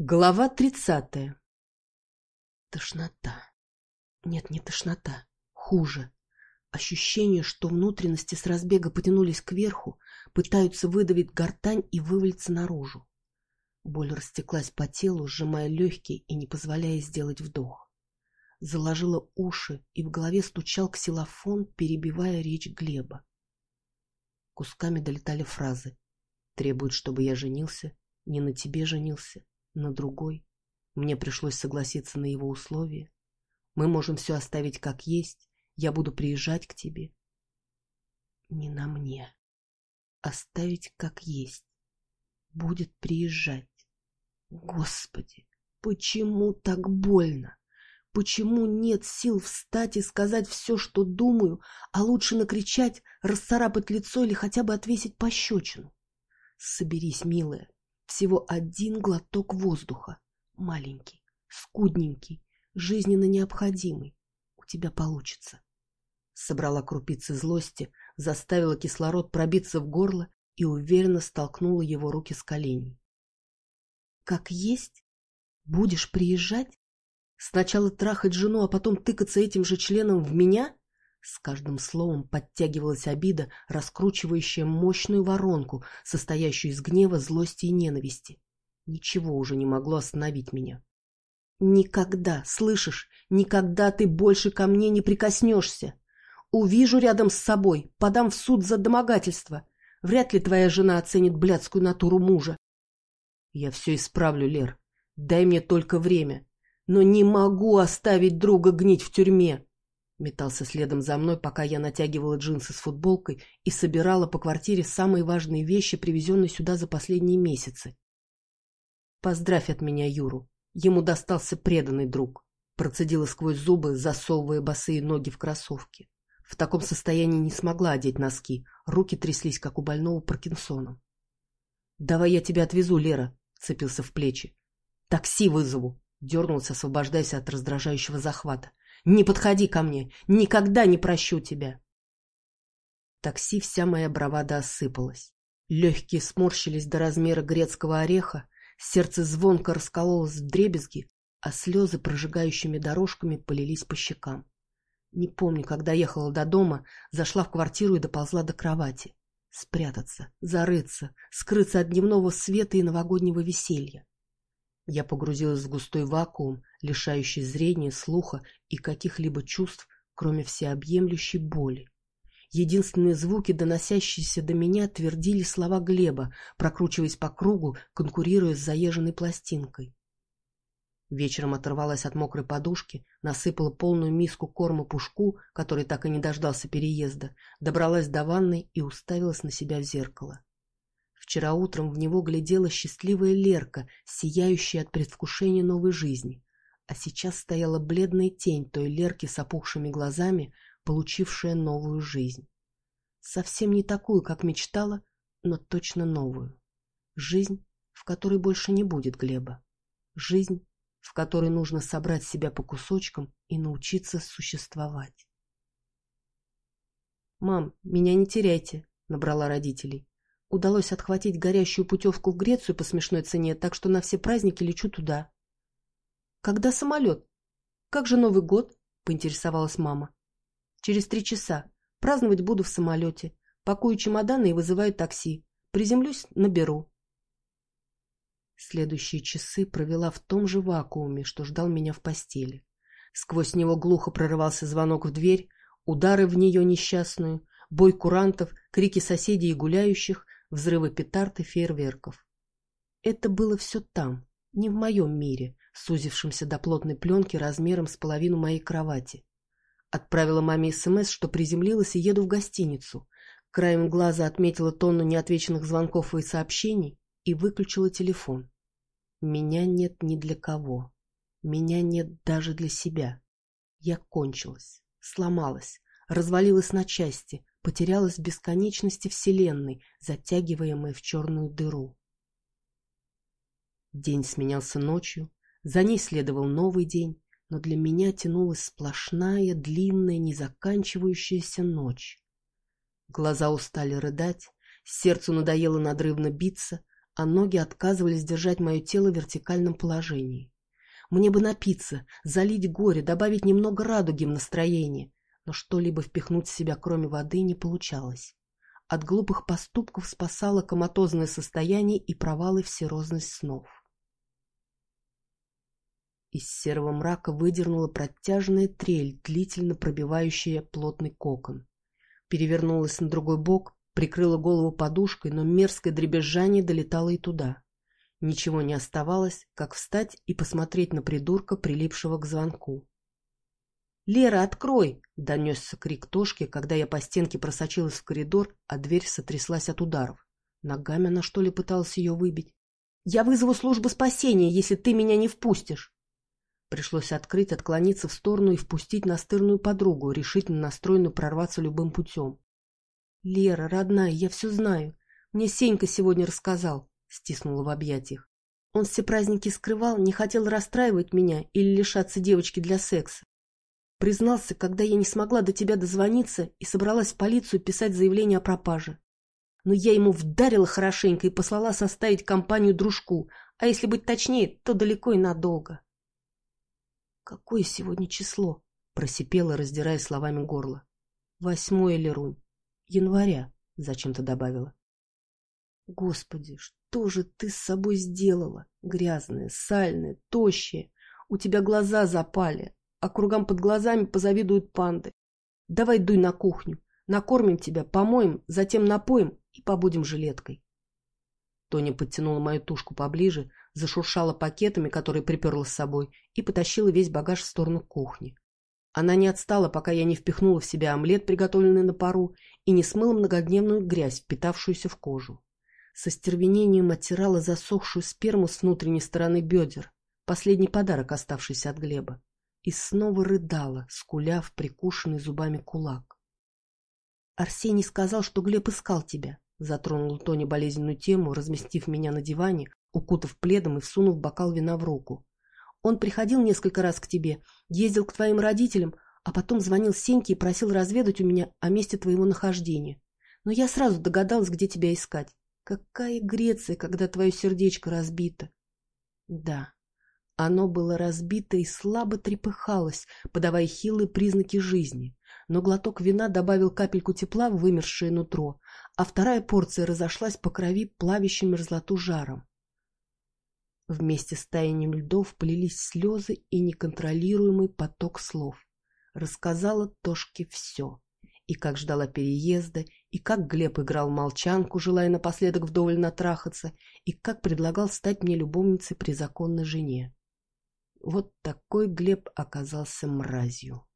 Глава тридцатая. Тошнота. Нет, не тошнота. Хуже. Ощущение, что внутренности с разбега потянулись кверху, пытаются выдавить гортань и вывалиться наружу. Боль растеклась по телу, сжимая легкие и не позволяя сделать вдох. Заложила уши, и в голове стучал ксилофон, перебивая речь Глеба. Кусками долетали фразы. Требует, чтобы я женился, не на тебе женился, на другой. Мне пришлось согласиться на его условия. Мы можем все оставить как есть. Я буду приезжать к тебе. Не на мне. Оставить как есть. Будет приезжать. Господи, почему так больно? Почему нет сил встать и сказать все, что думаю, а лучше накричать, расцарапать лицо или хотя бы отвесить пощечину? Соберись, милая, всего один глоток воздуха. Маленький, скудненький, жизненно необходимый. У тебя получится. Собрала крупицы злости, заставила кислород пробиться в горло и уверенно столкнула его руки с коленей. Как есть? Будешь приезжать? Сначала трахать жену, а потом тыкаться этим же членом в меня? С каждым словом подтягивалась обида, раскручивающая мощную воронку, состоящую из гнева, злости и ненависти. Ничего уже не могло остановить меня. «Никогда, слышишь, никогда ты больше ко мне не прикоснешься. Увижу рядом с собой, подам в суд за домогательство. Вряд ли твоя жена оценит блядскую натуру мужа». «Я все исправлю, Лер. Дай мне только время. Но не могу оставить друга гнить в тюрьме. Метался следом за мной, пока я натягивала джинсы с футболкой и собирала по квартире самые важные вещи, привезенные сюда за последние месяцы. «Поздравь от меня Юру. Ему достался преданный друг», — процедила сквозь зубы, засовывая босые ноги в кроссовки. В таком состоянии не смогла одеть носки, руки тряслись, как у больного Паркинсоном. «Давай я тебя отвезу, Лера», — цепился в плечи. «Такси вызову», — дернулся, освобождаясь от раздражающего захвата. Не подходи ко мне, никогда не прощу тебя. такси вся моя бравада осыпалась. Легкие сморщились до размера грецкого ореха, сердце звонко раскололось в дребезги, а слезы прожигающими дорожками полились по щекам. Не помню, когда ехала до дома, зашла в квартиру и доползла до кровати. Спрятаться, зарыться, скрыться от дневного света и новогоднего веселья. Я погрузилась в густой вакуум, лишающий зрения, слуха и каких-либо чувств, кроме всеобъемлющей боли. Единственные звуки, доносящиеся до меня, твердили слова Глеба, прокручиваясь по кругу, конкурируя с заезженной пластинкой. Вечером оторвалась от мокрой подушки, насыпала полную миску корма пушку, который так и не дождался переезда, добралась до ванной и уставилась на себя в зеркало. Вчера утром в него глядела счастливая Лерка, сияющая от предвкушения новой жизни. А сейчас стояла бледная тень той Лерки с опухшими глазами, получившая новую жизнь. Совсем не такую, как мечтала, но точно новую. Жизнь, в которой больше не будет Глеба. Жизнь, в которой нужно собрать себя по кусочкам и научиться существовать. «Мам, меня не теряйте», — набрала родителей. Удалось отхватить горящую путевку в Грецию по смешной цене, так что на все праздники лечу туда. «Когда самолет? Как же Новый год?» — поинтересовалась мама. «Через три часа. Праздновать буду в самолете. Пакую чемоданы и вызываю такси. Приземлюсь — наберу». Следующие часы провела в том же вакууме, что ждал меня в постели. Сквозь него глухо прорывался звонок в дверь, удары в нее несчастную, бой курантов, крики соседей и гуляющих, взрывы петард и фейерверков. Это было все там, не в моем мире, сузившемся до плотной пленки размером с половину моей кровати. Отправила маме СМС, что приземлилась и еду в гостиницу. Краем глаза отметила тонну неотвеченных звонков и сообщений и выключила телефон. Меня нет ни для кого. Меня нет даже для себя. Я кончилась, сломалась, развалилась на части, потерялась в бесконечности Вселенной, затягиваемой в черную дыру. День сменялся ночью, за ней следовал новый день, но для меня тянулась сплошная, длинная, незаканчивающаяся ночь. Глаза устали рыдать, сердцу надоело надрывно биться, а ноги отказывались держать мое тело в вертикальном положении. Мне бы напиться, залить горе, добавить немного радуги в настроение, но что-либо впихнуть в себя, кроме воды, не получалось. От глупых поступков спасало коматозное состояние и провалы в снов. Из серого мрака выдернула протяжная трель, длительно пробивающая плотный кокон. Перевернулась на другой бок, прикрыла голову подушкой, но мерзкое дребезжание долетало и туда. Ничего не оставалось, как встать и посмотреть на придурка, прилипшего к звонку. «Лера, открой!» — донесся крик Тошки, когда я по стенке просочилась в коридор, а дверь сотряслась от ударов. Ногами она, что ли, пыталась ее выбить? «Я вызову службу спасения, если ты меня не впустишь!» Пришлось открыть, отклониться в сторону и впустить настырную подругу, решительно настроенную прорваться любым путем. «Лера, родная, я все знаю. Мне Сенька сегодня рассказал», — стиснула в объятиях. «Он все праздники скрывал, не хотел расстраивать меня или лишаться девочки для секса. Признался, когда я не смогла до тебя дозвониться и собралась в полицию писать заявление о пропаже. Но я ему вдарила хорошенько и послала составить компанию дружку, а если быть точнее, то далеко и надолго». «Какое сегодня число?» — просипела, раздирая словами горло. «Восьмое, Лерунь января, — зачем-то добавила. Господи, что же ты с собой сделала? Грязная, сальная, тощая. У тебя глаза запали, а кругам под глазами позавидуют панды. Давай дуй на кухню, накормим тебя, помоем, затем напоим и побудем жилеткой. Тоня подтянула мою тушку поближе, зашуршала пакетами, которые приперла с собой, и потащила весь багаж в сторону кухни. Она не отстала, пока я не впихнула в себя омлет, приготовленный на пару, и не смыла многодневную грязь, впитавшуюся в кожу. Со стервенением оттирала засохшую сперму с внутренней стороны бедер, последний подарок, оставшийся от Глеба, и снова рыдала, скуля в прикушенный зубами кулак. «Арсений сказал, что Глеб искал тебя», — затронул Тони болезненную тему, разместив меня на диване, укутав пледом и всунув бокал вина в руку. Он приходил несколько раз к тебе, ездил к твоим родителям, а потом звонил Сеньке и просил разведать у меня о месте твоего нахождения. Но я сразу догадалась, где тебя искать. Какая Греция, когда твое сердечко разбито? Да, оно было разбито и слабо трепыхалось, подавая хилые признаки жизни. Но глоток вина добавил капельку тепла в вымершее нутро, а вторая порция разошлась по крови плавящим мерзлоту жаром. Вместе с таянием льдов полились слезы и неконтролируемый поток слов. Рассказала Тошке все. И как ждала переезда, и как Глеб играл молчанку, желая напоследок вдоволь натрахаться, и как предлагал стать мне любовницей при законной жене. Вот такой Глеб оказался мразью.